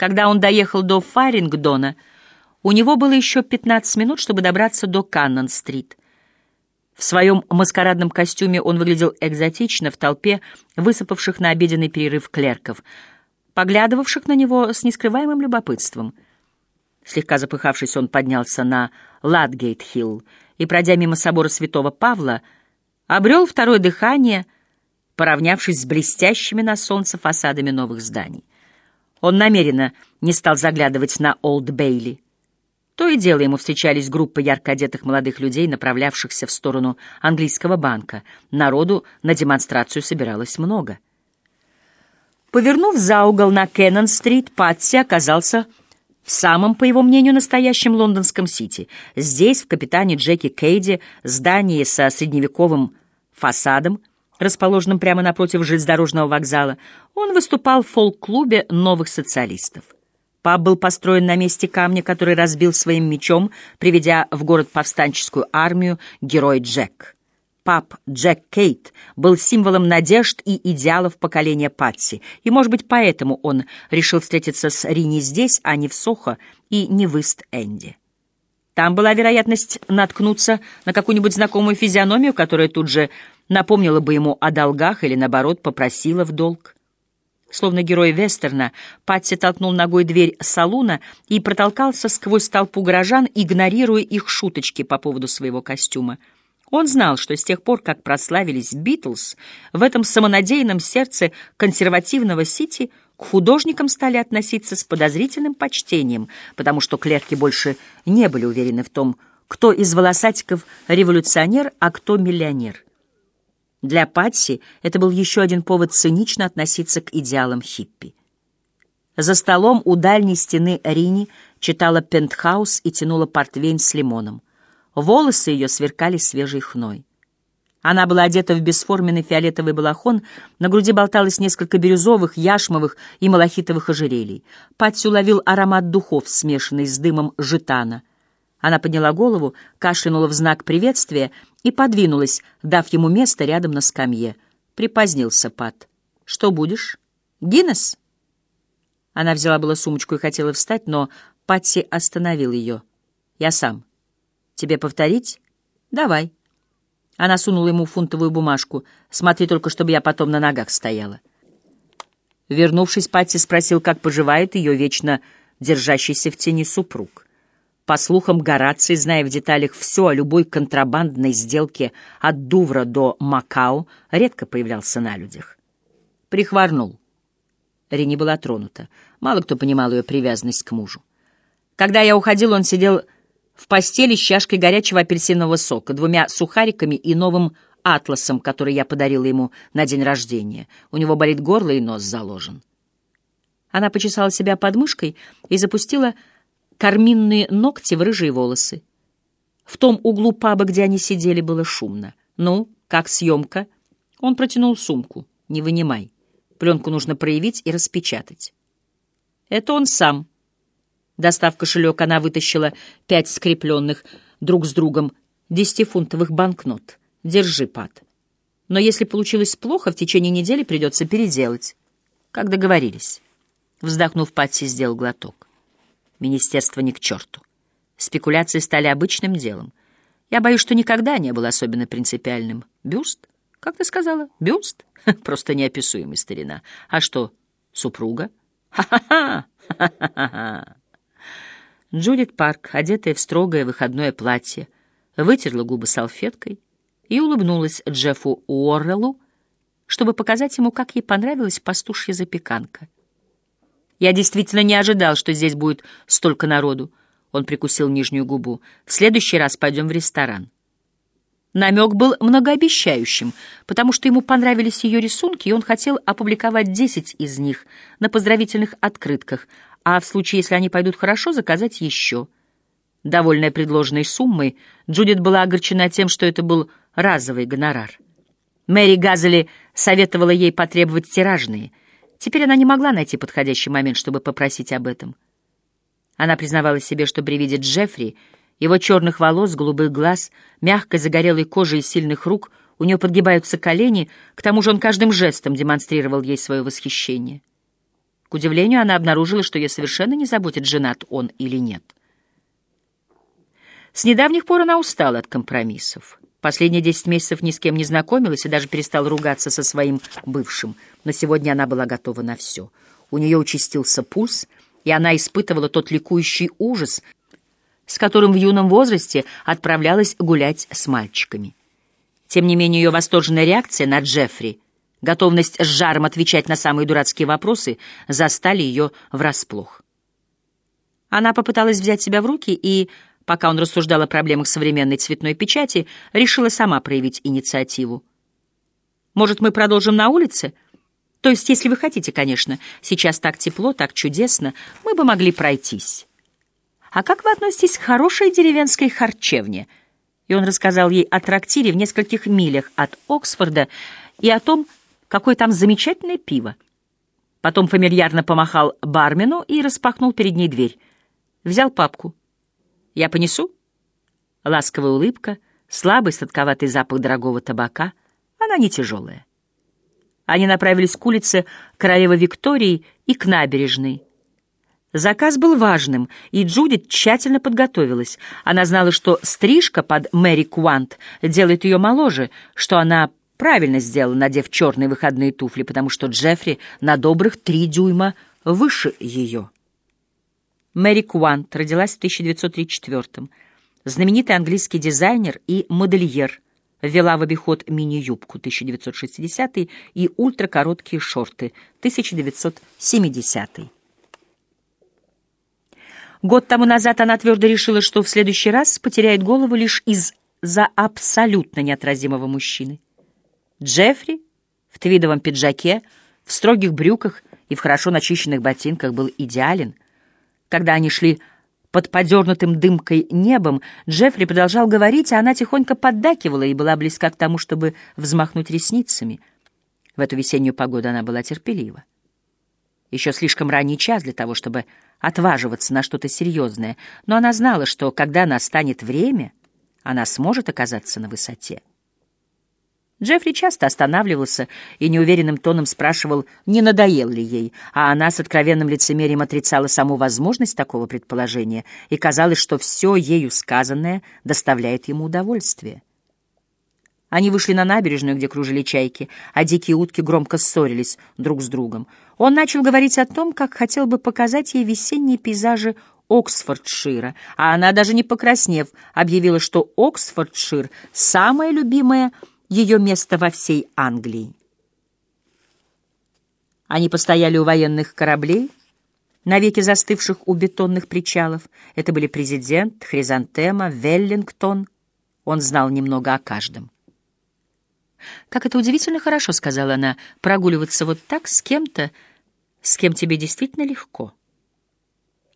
Когда он доехал до Фарингдона, у него было еще 15 минут, чтобы добраться до Каннон-стрит. В своем маскарадном костюме он выглядел экзотично в толпе высыпавших на обеденный перерыв клерков, поглядывавших на него с нескрываемым любопытством. Слегка запыхавшись, он поднялся на Ладгейт-Хилл и, пройдя мимо собора святого Павла, обрел второе дыхание, поравнявшись с блестящими на солнце фасадами новых зданий. Он намеренно не стал заглядывать на Олд Бейли. То и дело ему встречались группы ярко одетых молодых людей, направлявшихся в сторону английского банка. Народу на демонстрацию собиралось много. Повернув за угол на Кеннон-стрит, Патси оказался в самом, по его мнению, настоящем лондонском Сити. Здесь, в капитане Джеки Кейди, здании со средневековым фасадом, расположенном прямо напротив железнодорожного вокзала, он выступал в фолк-клубе новых социалистов. Паб был построен на месте камня, который разбил своим мечом, приведя в город повстанческую армию герой Джек. Паб Джек Кейт был символом надежд и идеалов поколения Патси, и, может быть, поэтому он решил встретиться с Рини здесь, а не в Сохо и не в Ист-Энде. Там была вероятность наткнуться на какую-нибудь знакомую физиономию, которая тут же напомнила бы ему о долгах или, наоборот, попросила в долг. Словно герой вестерна, Патси толкнул ногой дверь салуна и протолкался сквозь толпу горожан, игнорируя их шуточки по поводу своего костюма. Он знал, что с тех пор, как прославились Битлз, в этом самонадеянном сердце консервативного Сити к художникам стали относиться с подозрительным почтением, потому что клерки больше не были уверены в том, кто из волосатиков революционер, а кто миллионер. Для Патси это был еще один повод цинично относиться к идеалам хиппи. За столом у дальней стены Рини читала «Пентхаус» и тянула портвейн с лимоном. Волосы ее сверкали свежей хной. Она была одета в бесформенный фиолетовый балахон, на груди болталось несколько бирюзовых, яшмовых и малахитовых ожерелий. Патси уловил аромат духов, смешанный с дымом житана. Она подняла голову, кашлянула в знак приветствия и подвинулась, дав ему место рядом на скамье. Припозднился Пат. «Что будешь? Гиннес?» Она взяла было сумочку и хотела встать, но Патси остановил ее. «Я сам. Тебе повторить?» «Давай». Она сунула ему фунтовую бумажку. «Смотри только, чтобы я потом на ногах стояла». Вернувшись, Патси спросил, как поживает ее вечно держащийся в тени супруг. По слухам, Гораций, зная в деталях все о любой контрабандной сделке от Дувра до Макао, редко появлялся на людях. Прихворнул. Рени была тронута. Мало кто понимал ее привязанность к мужу. Когда я уходил, он сидел в постели с чашкой горячего апельсинового сока, двумя сухариками и новым атласом, который я подарила ему на день рождения. У него болит горло и нос заложен. Она почесала себя подмышкой и запустила карминные ногти в рыжие волосы. В том углу паба, где они сидели, было шумно. «Ну, как съемка?» Он протянул сумку. «Не вынимай. Пленку нужно проявить и распечатать». «Это он сам». Достав кошелек, она вытащила пять скрепленных друг с другом десятифунтовых банкнот. «Держи, Пат. Но если получилось плохо, в течение недели придется переделать. Как договорились». Вздохнув, Патси сделал глоток. Министерство ни к черту. Спекуляции стали обычным делом. Я боюсь, что никогда не был особенно принципиальным. Бюст? Как ты сказала? Бюст? Просто неописуемый старина. А что, супруга? Ха-ха-ха! Ха-ха-ха! Джудит Парк, одетая в строгое выходное платье, вытерла губы салфеткой и улыбнулась Джеффу Уорреллу, чтобы показать ему, как ей понравилась пастушья запеканка — я действительно не ожидал, что здесь будет столько народу. Он прикусил нижнюю губу. В следующий раз пойдем в ресторан. Намек был многообещающим, потому что ему понравились ее рисунки, и он хотел опубликовать десять из них на поздравительных открытках, а в случае, если они пойдут хорошо, заказать еще. Довольная предложенной суммой, Джудит была огорчена тем, что это был разовый гонорар. Мэри Газели советовала ей потребовать тиражные — Теперь она не могла найти подходящий момент, чтобы попросить об этом. Она признавала себе, что при виде Джеффри, его черных волос, голубых глаз, мягкой загорелой кожи и сильных рук, у нее подгибаются колени, к тому же он каждым жестом демонстрировал ей свое восхищение. К удивлению, она обнаружила, что ее совершенно не заботит, женат он или нет. С недавних пор она устала от компромиссов. Последние десять месяцев ни с кем не знакомилась и даже перестала ругаться со своим бывшим. Но сегодня она была готова на все. У нее участился пульс, и она испытывала тот ликующий ужас, с которым в юном возрасте отправлялась гулять с мальчиками. Тем не менее, ее восторженная реакция на Джеффри, готовность с жаром отвечать на самые дурацкие вопросы, застали ее врасплох. Она попыталась взять себя в руки и, пока он рассуждал о проблемах современной цветной печати, решила сама проявить инициативу. «Может, мы продолжим на улице?» То есть, если вы хотите, конечно. Сейчас так тепло, так чудесно. Мы бы могли пройтись. А как вы относитесь к хорошей деревенской харчевне?» и он рассказал ей о трактире в нескольких милях от Оксфорда и о том, какое там замечательное пиво. Потом фамильярно помахал бармену и распахнул перед ней дверь. Взял папку. «Я понесу?» Ласковая улыбка, слабый сладковатый запах дорогого табака. Она не тяжелая. Они направились к улице Королевы Виктории и к набережной. Заказ был важным, и Джудит тщательно подготовилась. Она знала, что стрижка под Мэри Куант делает ее моложе, что она правильно сделала, надев черные выходные туфли, потому что Джеффри на добрых три дюйма выше ее. Мэри Куант родилась в 1934-м. Знаменитый английский дизайнер и модельер. Ввела в обиход мини-юбку 1960 и ультракороткие шорты 1970 -й. Год тому назад она твердо решила, что в следующий раз потеряет голову лишь из-за абсолютно неотразимого мужчины. Джеффри в твидовом пиджаке, в строгих брюках и в хорошо начищенных ботинках был идеален. Когда они шли под подернутым дымкой небом, Джеффри продолжал говорить, а она тихонько поддакивала и была близка к тому, чтобы взмахнуть ресницами. В эту весеннюю погоду она была терпелива. Еще слишком ранний час для того, чтобы отваживаться на что-то серьезное, но она знала, что когда настанет время, она сможет оказаться на высоте. Джеффри часто останавливался и неуверенным тоном спрашивал, не надоел ли ей, а она с откровенным лицемерием отрицала саму возможность такого предположения, и казалось, что все ею сказанное доставляет ему удовольствие. Они вышли на набережную, где кружили чайки, а дикие утки громко ссорились друг с другом. Он начал говорить о том, как хотел бы показать ей весенние пейзажи Оксфордшира, а она, даже не покраснев, объявила, что Оксфордшир — самое любимое ее место во всей Англии. Они постояли у военных кораблей, навеки застывших у бетонных причалов. Это были президент, Хризантема, Веллингтон. Он знал немного о каждом. «Как это удивительно хорошо», — сказала она, — «прогуливаться вот так с кем-то, с кем тебе действительно легко».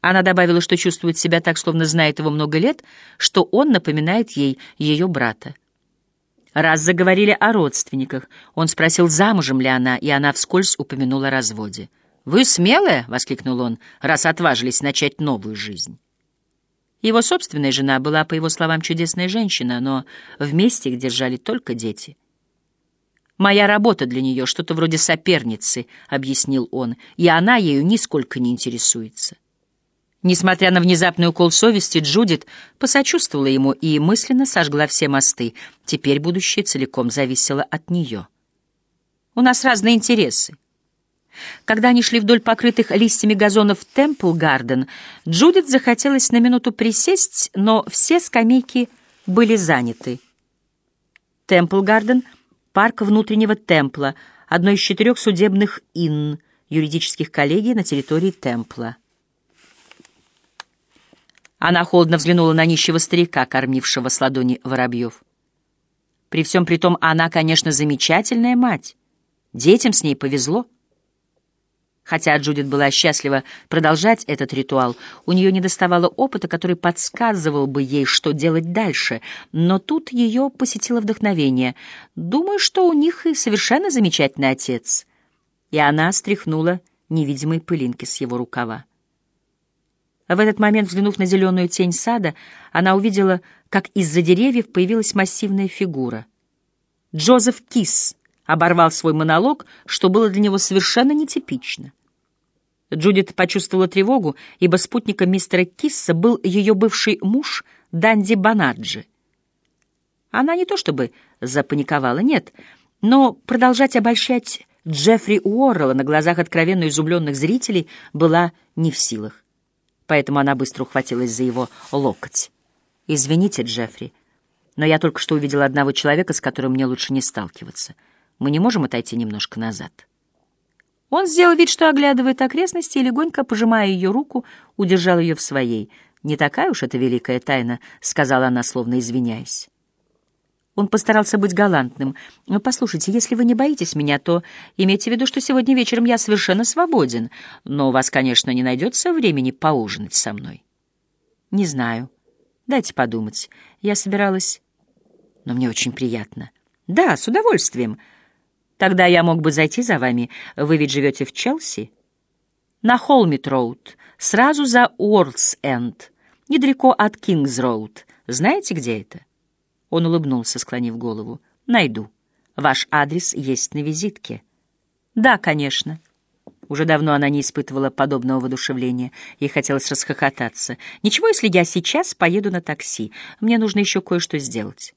Она добавила, что чувствует себя так, словно знает его много лет, что он напоминает ей ее брата. Раз заговорили о родственниках, он спросил, замужем ли она, и она вскользь упомянула о разводе. «Вы смелая?» — воскликнул он, раз отважились начать новую жизнь. Его собственная жена была, по его словам, чудесная женщина, но вместе их держали только дети. Моя работа для нее что-то вроде соперницы, — объяснил он, — и она ею нисколько не интересуется. Несмотря на внезапный укол совести, Джудит посочувствовала ему и мысленно сожгла все мосты. Теперь будущее целиком зависело от нее. У нас разные интересы. Когда они шли вдоль покрытых листьями газонов Темпл-Гарден, Джудит захотелось на минуту присесть, но все скамейки были заняты. Темпл-Гарден — парк внутреннего темпла, одно из четырех судебных инн, юридических коллегий на территории темпла. Она холодно взглянула на нищего старика, кормившего с ладони воробьев. При всем при том, она, конечно, замечательная мать. Детям с ней повезло. Хотя Джудит была счастлива продолжать этот ритуал, у нее недоставало опыта, который подсказывал бы ей, что делать дальше. Но тут ее посетило вдохновение. «Думаю, что у них и совершенно замечательный отец». И она стряхнула невидимые пылинки с его рукава. В этот момент, взглянув на зеленую тень сада, она увидела, как из-за деревьев появилась массивная фигура. Джозеф Кис — оборвал свой монолог, что было для него совершенно нетипично. Джудит почувствовала тревогу, ибо спутником мистера Кисса был ее бывший муж Данди Банаджи. Она не то чтобы запаниковала, нет, но продолжать обольщать Джеффри Уоррелла на глазах откровенно изумленных зрителей была не в силах. Поэтому она быстро ухватилась за его локоть. «Извините, Джеффри, но я только что увидела одного человека, с которым мне лучше не сталкиваться. Мы не можем отойти немножко назад». Он сделал вид, что оглядывает окрестности, и, легонько пожимая ее руку, удержал ее в своей. «Не такая уж это великая тайна», — сказала она, словно извиняясь. Он постарался быть галантным. «Но послушайте, если вы не боитесь меня, то имейте в виду, что сегодня вечером я совершенно свободен, но у вас, конечно, не найдется времени поужинать со мной». «Не знаю. Дайте подумать. Я собиралась...» «Но мне очень приятно». «Да, с удовольствием. Тогда я мог бы зайти за вами. Вы ведь живете в Челси?» «На Холмит-Роуд, сразу за Уорлдс-Энд, недалеко от Кингс-Роуд. Знаете, где это?» Он улыбнулся, склонив голову. «Найду. Ваш адрес есть на визитке». «Да, конечно». Уже давно она не испытывала подобного воодушевления. Ей хотелось расхохотаться. «Ничего, если я сейчас поеду на такси. Мне нужно еще кое-что сделать».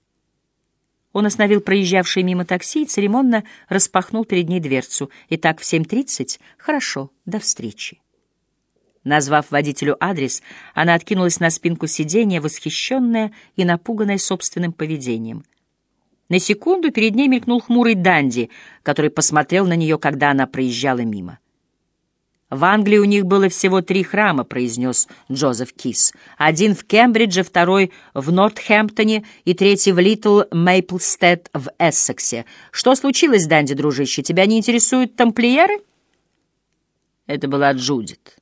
Он остановил проезжавшее мимо такси и церемонно распахнул перед ней дверцу. «Итак, в 7.30? Хорошо, до встречи». Назвав водителю адрес, она откинулась на спинку сиденья, восхищенная и напуганная собственным поведением. На секунду перед ней мелькнул хмурый Данди, который посмотрел на нее, когда она проезжала мимо. «В Англии у них было всего три храма», — произнес Джозеф Кис. «Один в Кембридже, второй в Нортхэмптоне и третий в Литл Мейплстед в Эссексе. Что случилось, Данди, дружище? Тебя не интересуют тамплиеры?» Это была Джудит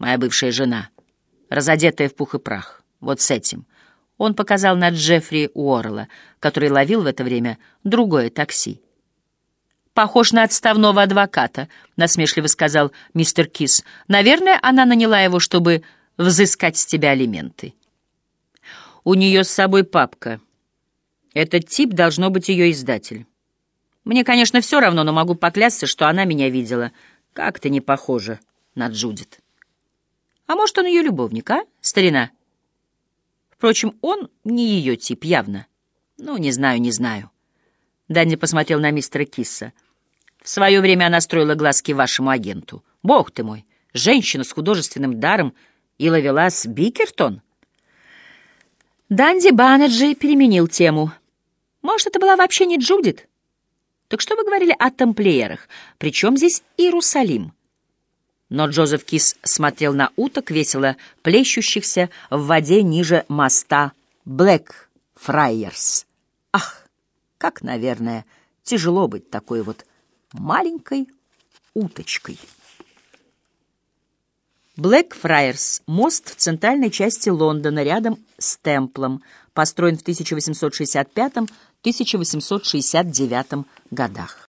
моя бывшая жена, разодетая в пух и прах, вот с этим. Он показал на Джеффри Уоррелла, который ловил в это время другое такси. «Похож на отставного адвоката», — насмешливо сказал мистер Кис. «Наверное, она наняла его, чтобы взыскать с тебя алименты». «У нее с собой папка. Этот тип должно быть ее издатель. Мне, конечно, все равно, но могу поклясться, что она меня видела. Как-то не похоже на Джудит». А может, он ее любовник, а, старина? Впрочем, он не ее тип, явно. Ну, не знаю, не знаю. Данни посмотрел на мистера Кисса. В свое время она строила глазки вашему агенту. Бог ты мой, женщина с художественным даром и Лавелас Бикертон. Данди Банаджи переменил тему. Может, это была вообще не Джудит? Так что вы говорили о тамплиерах? Причем здесь Иерусалим? Но Джозеф Кис смотрел на уток, весело плещущихся в воде ниже моста Блэк Фрайерс. Ах, как, наверное, тяжело быть такой вот маленькой уточкой. Блэк Фрайерс — мост в центральной части Лондона, рядом с Темплом, построен в 1865-1869 годах.